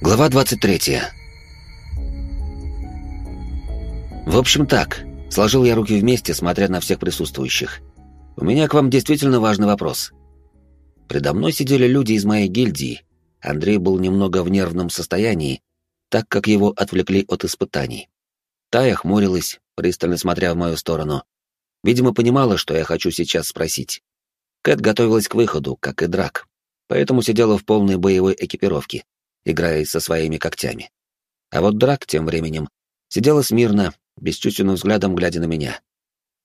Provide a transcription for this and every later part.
Глава 23. В общем так, сложил я руки вместе, смотря на всех присутствующих. У меня к вам действительно важный вопрос. Предо мной сидели люди из моей гильдии. Андрей был немного в нервном состоянии, так как его отвлекли от испытаний. Тая хмурилась, пристально смотря в мою сторону. Видимо, понимала, что я хочу сейчас спросить. Кэт готовилась к выходу, как и Драк, поэтому сидела в полной боевой экипировке играя со своими когтями. А вот Драк тем временем сидела смирно, бесчувственным взглядом глядя на меня.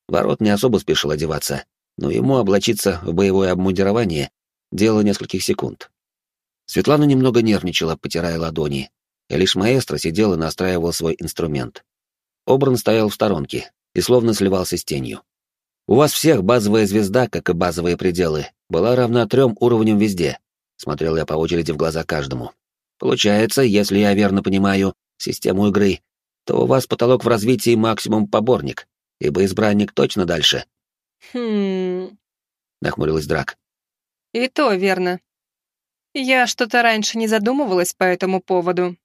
Ворот не особо спешил одеваться, но ему облачиться в боевое обмундирование — дело нескольких секунд. Светлана немного нервничала, потирая ладони, и лишь маэстро сидел и настраивал свой инструмент. Обран стоял в сторонке и словно сливался с тенью. «У вас всех базовая звезда, как и базовые пределы, была равна трем уровням везде», — смотрел я по очереди в глаза каждому. Получается, если я верно понимаю систему игры, то у вас потолок в развитии максимум поборник, ибо избранник точно дальше. Хм. Нахмурилась Драк. И то верно. Я что-то раньше не задумывалась по этому поводу.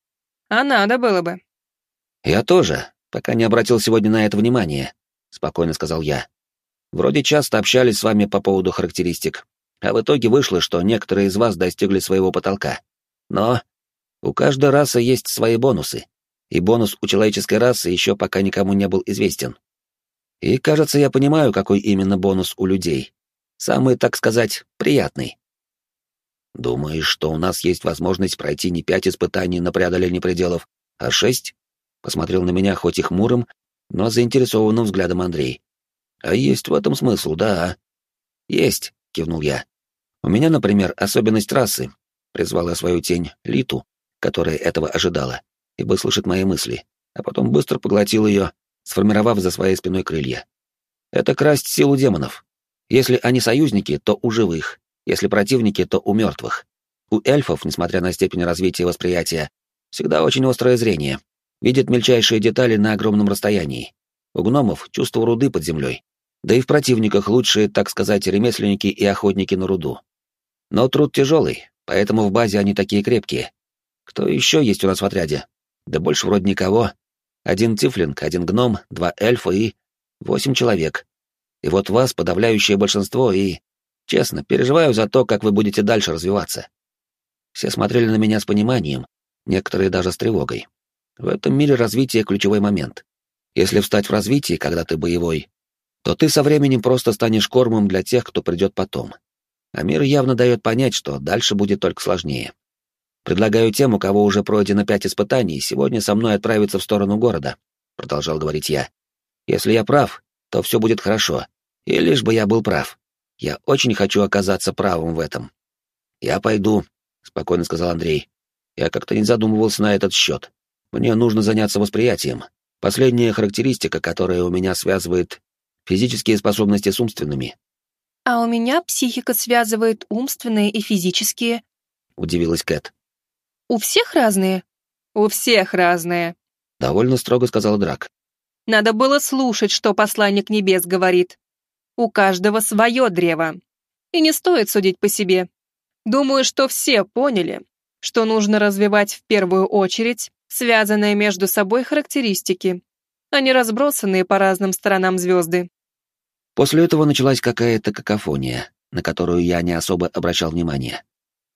А надо было бы. Я тоже, пока не обратил сегодня на это внимание, спокойно сказал я. Вроде часто общались с вами по поводу характеристик, а в итоге вышло, что некоторые из вас достигли своего потолка. Но у каждой расы есть свои бонусы, и бонус у человеческой расы еще пока никому не был известен. И, кажется, я понимаю, какой именно бонус у людей. Самый, так сказать, приятный. Думаешь, что у нас есть возможность пройти не пять испытаний на преодоление пределов, а шесть? Посмотрел на меня хоть и хмурым, но заинтересованным взглядом Андрей. А есть в этом смысл, да. Есть, кивнул я. У меня, например, особенность расы. Призвала свою тень, Литу, которая этого ожидала, ибо слышит мои мысли, а потом быстро поглотил ее, сформировав за своей спиной крылья. Это красть силу демонов. Если они союзники, то у живых, если противники, то у мертвых. У эльфов, несмотря на степень развития восприятия, всегда очень острое зрение, видят мельчайшие детали на огромном расстоянии. У гномов чувство руды под землей. Да и в противниках лучшие, так сказать, ремесленники и охотники на руду. Но труд тяжелый, поэтому в базе они такие крепкие, кто еще есть у нас в отряде? Да больше вроде никого. Один тифлинг, один гном, два эльфа и... восемь человек. И вот вас подавляющее большинство и... Честно, переживаю за то, как вы будете дальше развиваться. Все смотрели на меня с пониманием, некоторые даже с тревогой. В этом мире развитие — ключевой момент. Если встать в развитии, когда ты боевой, то ты со временем просто станешь кормом для тех, кто придет потом. А мир явно дает понять, что дальше будет только сложнее. Предлагаю тем, у кого уже пройдено пять испытаний, сегодня со мной отправиться в сторону города, продолжал говорить я. Если я прав, то все будет хорошо. И лишь бы я был прав. Я очень хочу оказаться правым в этом. Я пойду, спокойно сказал Андрей. Я как-то не задумывался на этот счет. Мне нужно заняться восприятием. Последняя характеристика, которая у меня связывает физические способности с умственными. А у меня психика связывает умственные и физические, удивилась Кэт. У всех разные? У всех разные. Довольно строго сказал Драк. Надо было слушать, что посланник небес говорит. У каждого свое древо. И не стоит судить по себе. Думаю, что все поняли, что нужно развивать в первую очередь связанные между собой характеристики, а не разбросанные по разным сторонам звезды. После этого началась какая-то какофония, на которую я не особо обращал внимания.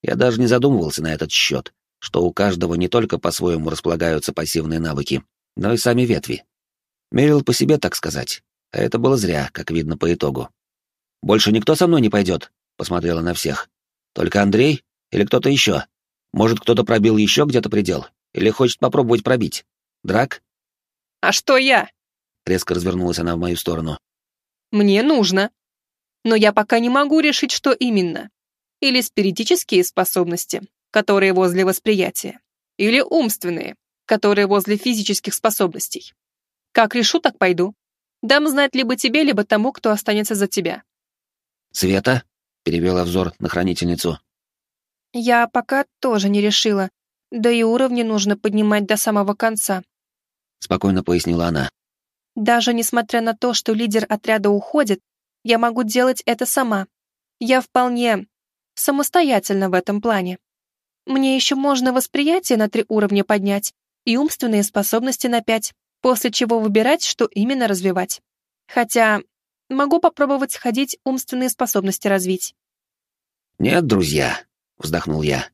Я даже не задумывался на этот счет, что у каждого не только по-своему располагаются пассивные навыки, но и сами ветви. Мерил по себе, так сказать. А это было зря, как видно по итогу. «Больше никто со мной не пойдет?» — посмотрела на всех. «Только Андрей? Или кто-то еще? Может, кто-то пробил еще где-то предел? Или хочет попробовать пробить? Драк?» «А что я?» — резко развернулась она в мою сторону. «Мне нужно. Но я пока не могу решить, что именно. Или спиритические способности, которые возле восприятия, или умственные, которые возле физических способностей. Как решу, так пойду. Дам знать либо тебе, либо тому, кто останется за тебя. «Света?» — перевела взор на хранительницу. «Я пока тоже не решила. Да и уровни нужно поднимать до самого конца», — спокойно пояснила она. «Даже несмотря на то, что лидер отряда уходит, я могу делать это сама. Я вполне самостоятельна в этом плане. Мне еще можно восприятие на три уровня поднять и умственные способности на пять, после чего выбирать, что именно развивать. Хотя могу попробовать сходить умственные способности развить. «Нет, друзья», — вздохнул я.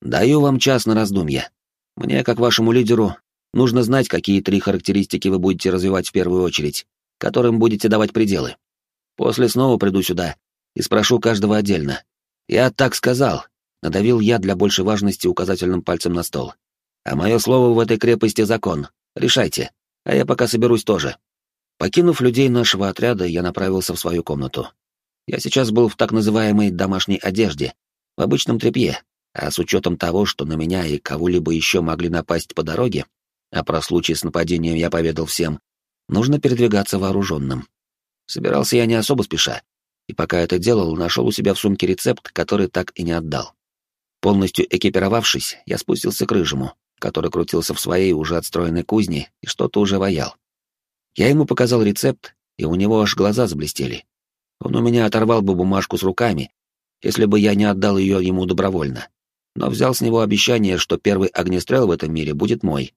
«Даю вам час на раздумье. Мне, как вашему лидеру, нужно знать, какие три характеристики вы будете развивать в первую очередь, которым будете давать пределы. После снова приду сюда и спрошу каждого отдельно. Я так сказал, надавил я для большей важности указательным пальцем на стол. А мое слово в этой крепости закон. Решайте, а я пока соберусь тоже. Покинув людей нашего отряда, я направился в свою комнату. Я сейчас был в так называемой домашней одежде, в обычном тряпье, а с учетом того, что на меня и кого-либо еще могли напасть по дороге, а про случай с нападением я поведал всем, нужно передвигаться вооруженным. Собирался я не особо спеша, и пока это делал, нашел у себя в сумке рецепт, который так и не отдал. Полностью экипировавшись, я спустился к рыжему, который крутился в своей уже отстроенной кузне и что-то уже ваял. Я ему показал рецепт, и у него аж глаза заблестели. Он у меня оторвал бы бумажку с руками, если бы я не отдал ее ему добровольно. Но взял с него обещание, что первый огнестрел в этом мире будет мой.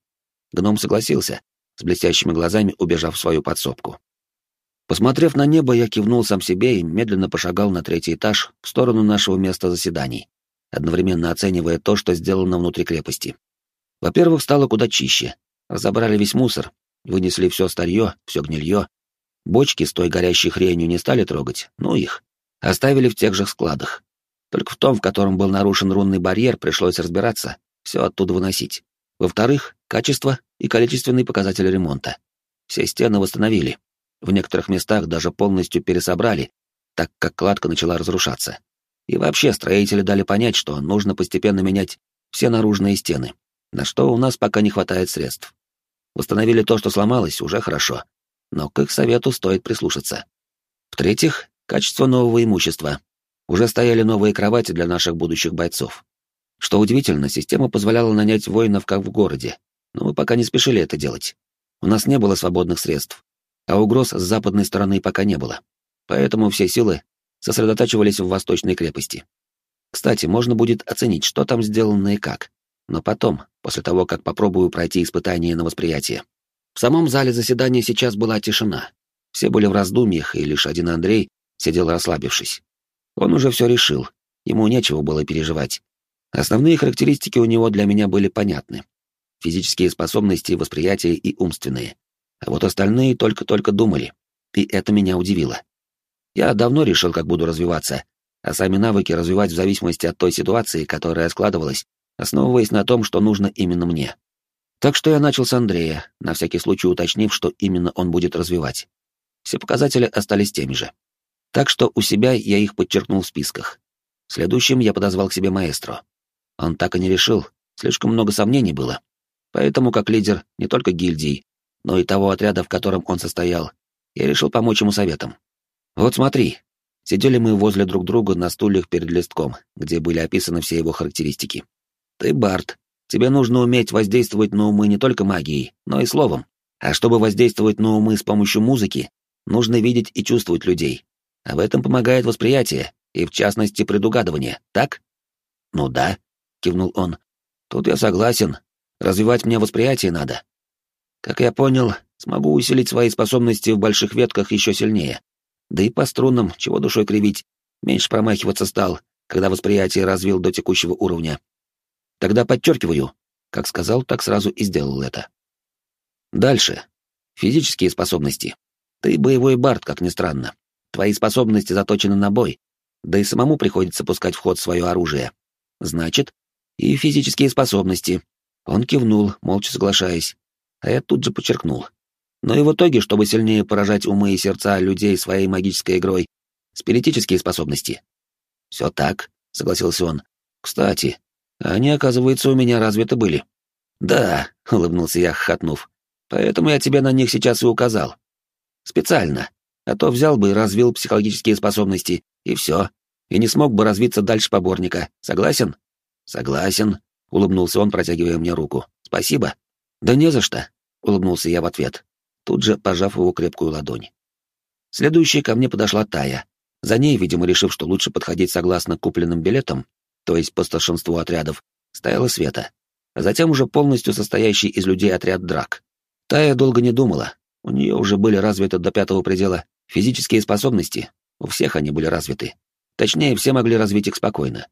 Гном согласился, с блестящими глазами убежав в свою подсобку. Посмотрев на небо, я кивнул сам себе и медленно пошагал на третий этаж в сторону нашего места заседаний, одновременно оценивая то, что сделано внутри крепости. Во-первых, стало куда чище. Разобрали весь мусор, вынесли все старье, все гнилье. Бочки с той горящей хренью не стали трогать, ну их. Оставили в тех же складах. Только в том, в котором был нарушен рунный барьер, пришлось разбираться, все оттуда выносить. Во-вторых, качество и количественный показатель ремонта. Все стены восстановили, в некоторых местах даже полностью пересобрали, так как кладка начала разрушаться. И вообще строители дали понять, что нужно постепенно менять все наружные стены, на что у нас пока не хватает средств. Восстановили то, что сломалось, уже хорошо, но к их совету стоит прислушаться. В-третьих, качество нового имущества. Уже стояли новые кровати для наших будущих бойцов. Что удивительно, система позволяла нанять воинов как в городе, но мы пока не спешили это делать. У нас не было свободных средств, а угроз с западной стороны пока не было. Поэтому все силы сосредотачивались в восточной крепости. Кстати, можно будет оценить, что там сделано и как. Но потом, после того, как попробую пройти испытание на восприятие. В самом зале заседания сейчас была тишина. Все были в раздумьях, и лишь один Андрей сидел расслабившись. Он уже все решил, ему нечего было переживать. Основные характеристики у него для меня были понятны. Физические способности, восприятие и умственные. А вот остальные только-только думали, и это меня удивило. Я давно решил, как буду развиваться, а сами навыки развивать в зависимости от той ситуации, которая складывалась, основываясь на том, что нужно именно мне. Так что я начал с Андрея, на всякий случай уточнив, что именно он будет развивать. Все показатели остались теми же. Так что у себя я их подчеркнул в списках. Следующим я подозвал к себе маэстро. Он так и не решил, слишком много сомнений было. Поэтому, как лидер не только гильдии, но и того отряда, в котором он состоял, я решил помочь ему советом. Вот смотри, сидели мы возле друг друга на стульях перед листком, где были описаны все его характеристики. Ты Барт, тебе нужно уметь воздействовать на умы не только магией, но и словом. А чтобы воздействовать на умы с помощью музыки, нужно видеть и чувствовать людей. А в этом помогает восприятие, и в частности предугадывание, так? Ну да, кивнул он. Тут я согласен. Развивать мне восприятие надо. Как я понял, смогу усилить свои способности в больших ветках еще сильнее. Да и по струнам, чего душой кривить, меньше промахиваться стал, когда восприятие развил до текущего уровня. Тогда подчеркиваю, как сказал, так сразу и сделал это. Дальше. Физические способности. Ты боевой бард, как ни странно. Твои способности заточены на бой, да и самому приходится пускать в ход свое оружие. Значит, и физические способности. Он кивнул, молча соглашаясь а я тут же подчеркнул. Но и в итоге, чтобы сильнее поражать умы и сердца людей своей магической игрой, спиритические способности. «Все так», — согласился он. «Кстати, они, оказывается, у меня развиты были». «Да», — улыбнулся я, хохотнув. «Поэтому я тебе на них сейчас и указал. Специально. А то взял бы и развил психологические способности, и все. И не смог бы развиться дальше поборника. Согласен?» «Согласен», — улыбнулся он, протягивая мне руку. «Спасибо». «Да не за что улыбнулся я в ответ, тут же пожав его крепкую ладонь. Следующей ко мне подошла Тая. За ней, видимо, решив, что лучше подходить согласно купленным билетам, то есть по старшинству отрядов, стояла Света, а затем уже полностью состоящий из людей отряд драк. Тая долго не думала, у нее уже были развиты до пятого предела физические способности, у всех они были развиты. Точнее, все могли развить их спокойно.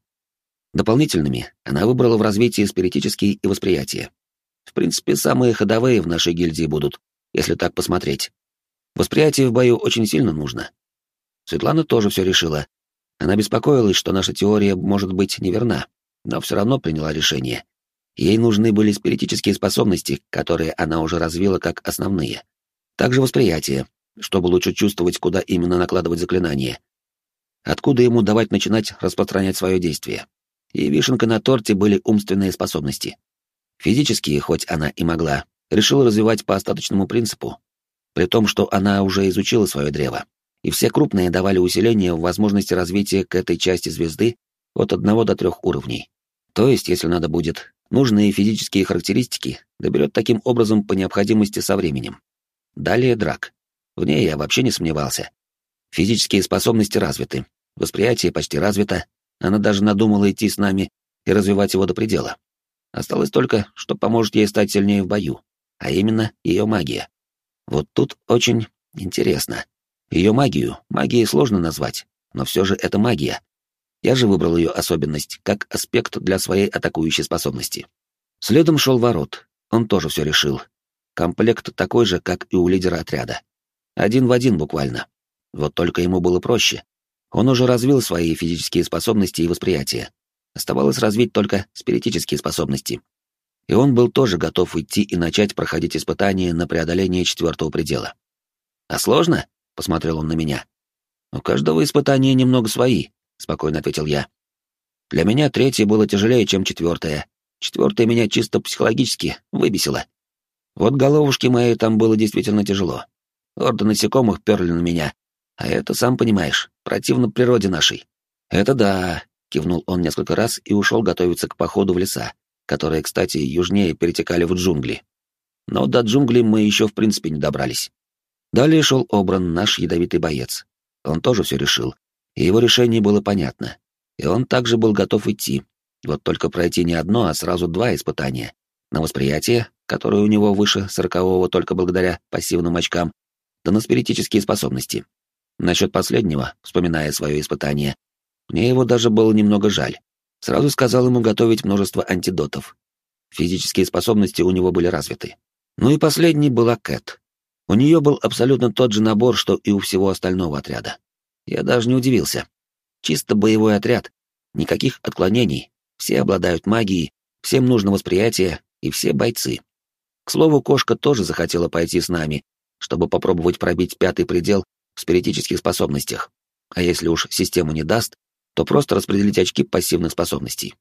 Дополнительными она выбрала в развитии спиритические и восприятие. В принципе, самые ходовые в нашей гильдии будут, если так посмотреть. Восприятие в бою очень сильно нужно. Светлана тоже все решила. Она беспокоилась, что наша теория может быть неверна, но все равно приняла решение. Ей нужны были спиритические способности, которые она уже развила как основные. Также восприятие, чтобы лучше чувствовать, куда именно накладывать заклинание. Откуда ему давать начинать распространять свое действие. И вишенкой на торте были умственные способности. Физические, хоть она и могла, решила развивать по остаточному принципу, при том, что она уже изучила свое древо, и все крупные давали усиление в возможности развития к этой части звезды от одного до трех уровней. То есть, если надо будет, нужные физические характеристики доберет таким образом по необходимости со временем. Далее драк. В ней я вообще не сомневался. Физические способности развиты, восприятие почти развито, она даже надумала идти с нами и развивать его до предела. Осталось только, что поможет ей стать сильнее в бою, а именно ее магия. Вот тут очень интересно. Ее магию, магией сложно назвать, но все же это магия. Я же выбрал ее особенность как аспект для своей атакующей способности. Следом шел ворот, он тоже все решил. Комплект такой же, как и у лидера отряда. Один в один буквально. Вот только ему было проще. Он уже развил свои физические способности и восприятие. Оставалось развить только спиритические способности. И он был тоже готов идти и начать проходить испытания на преодоление четвертого предела. «А сложно?» — посмотрел он на меня. «У каждого испытания немного свои», — спокойно ответил я. «Для меня третье было тяжелее, чем четвертое. Четвертое меня чисто психологически выбесило. Вот головушки моей там было действительно тяжело. Орды насекомых перли на меня. А это, сам понимаешь, противно природе нашей. Это да, кивнул он несколько раз и ушел готовиться к походу в леса, которые, кстати, южнее перетекали в джунгли. Но до джунглей мы еще в принципе не добрались. Далее шел Обран, наш ядовитый боец. Он тоже все решил, и его решение было понятно. И он также был готов идти, вот только пройти не одно, а сразу два испытания. На восприятие, которое у него выше сорокового только благодаря пассивным очкам, да на спиритические способности. Насчет последнего, вспоминая свое испытание, мне его даже было немного жаль. Сразу сказал ему готовить множество антидотов. Физические способности у него были развиты. Ну и последней была Кэт. У нее был абсолютно тот же набор, что и у всего остального отряда. Я даже не удивился. Чисто боевой отряд, никаких отклонений, все обладают магией, всем нужно восприятие, и все бойцы. К слову, кошка тоже захотела пойти с нами, чтобы попробовать пробить пятый предел в спиритических способностях. А если уж система не даст, то просто распределить очки пассивных способностей.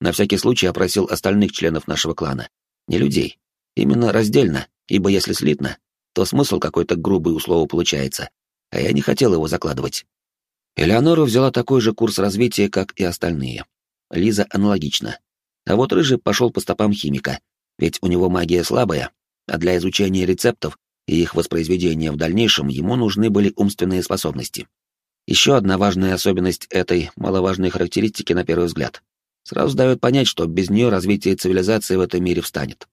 На всякий случай опросил остальных членов нашего клана. Не людей. Именно раздельно, ибо если слитно, то смысл какой-то грубый у слова получается, а я не хотел его закладывать. Элеонора взяла такой же курс развития, как и остальные. Лиза аналогично. А вот Рыжий пошел по стопам химика, ведь у него магия слабая, а для изучения рецептов и их воспроизведения в дальнейшем ему нужны были умственные способности. Еще одна важная особенность этой маловажной характеристики на первый взгляд. Сразу дает понять, что без нее развитие цивилизации в этом мире встанет.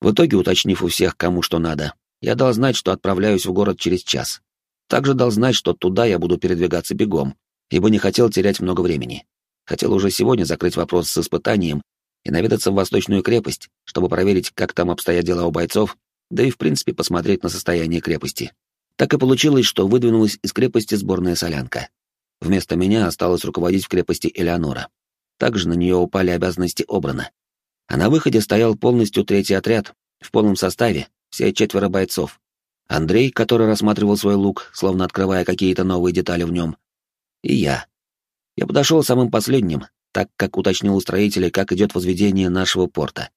В итоге, уточнив у всех, кому что надо, я дал знать, что отправляюсь в город через час. Также дал знать, что туда я буду передвигаться бегом, ибо не хотел терять много времени. Хотел уже сегодня закрыть вопрос с испытанием и наведаться в Восточную крепость, чтобы проверить, как там обстоят дела у бойцов, да и в принципе посмотреть на состояние крепости. Так и получилось, что выдвинулась из крепости сборная солянка. Вместо меня осталось руководить в крепости Элеонора. Также на нее упали обязанности Обрана. А на выходе стоял полностью третий отряд, в полном составе, все четверо бойцов. Андрей, который рассматривал свой лук, словно открывая какие-то новые детали в нем. И я. Я подошел самым последним, так как уточнил у строителей, как идет возведение нашего порта.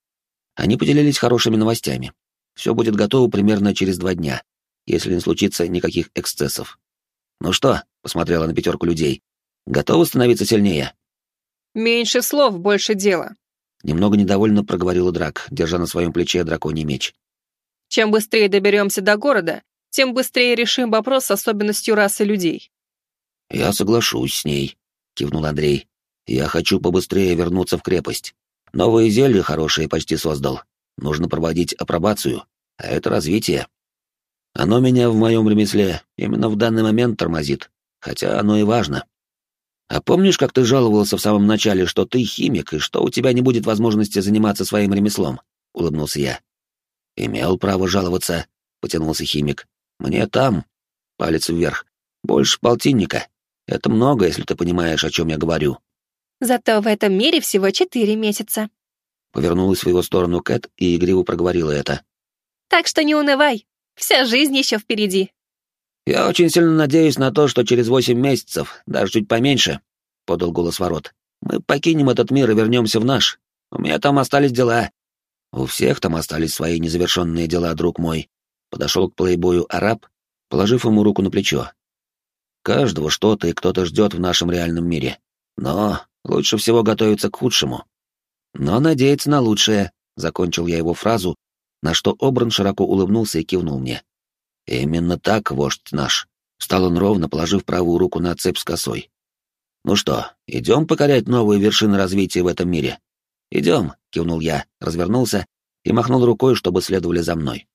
Они поделились хорошими новостями. Все будет готово примерно через два дня, если не случится никаких эксцессов. «Ну что?» — посмотрела на пятерку людей. «Готовы становиться сильнее?» «Меньше слов, больше дела», — немного недовольно проговорила Драк, держа на своем плече драконий меч. «Чем быстрее доберемся до города, тем быстрее решим вопрос с особенностью расы людей». «Я соглашусь с ней», — кивнул Андрей. «Я хочу побыстрее вернуться в крепость. Новые зелья хорошие почти создал. Нужно проводить апробацию, а это развитие. Оно меня в моем ремесле именно в данный момент тормозит, хотя оно и важно. А помнишь, как ты жаловался в самом начале, что ты химик и что у тебя не будет возможности заниматься своим ремеслом? Улыбнулся я. Имел право жаловаться, потянулся химик. Мне там, палец вверх, больше полтинника. Это много, если ты понимаешь, о чем я говорю. Зато в этом мире всего четыре месяца. Повернулась в его сторону Кэт и игриво проговорила это. Так что не унывай, вся жизнь еще впереди. «Я очень сильно надеюсь на то, что через восемь месяцев, даже чуть поменьше», — подал голос ворот, — «мы покинем этот мир и вернемся в наш. У меня там остались дела». «У всех там остались свои незавершенные дела, друг мой», — подошел к плейбою араб, положив ему руку на плечо. «Каждого что-то и кто-то ждет в нашем реальном мире. Но лучше всего готовиться к худшему. Но надеяться на лучшее», — закончил я его фразу, на что Обран широко улыбнулся и кивнул мне. «Именно так, вождь наш», — встал он ровно, положив правую руку на цепь с косой. «Ну что, идем покорять новые вершины развития в этом мире?» «Идем», — кивнул я, развернулся и махнул рукой, чтобы следовали за мной.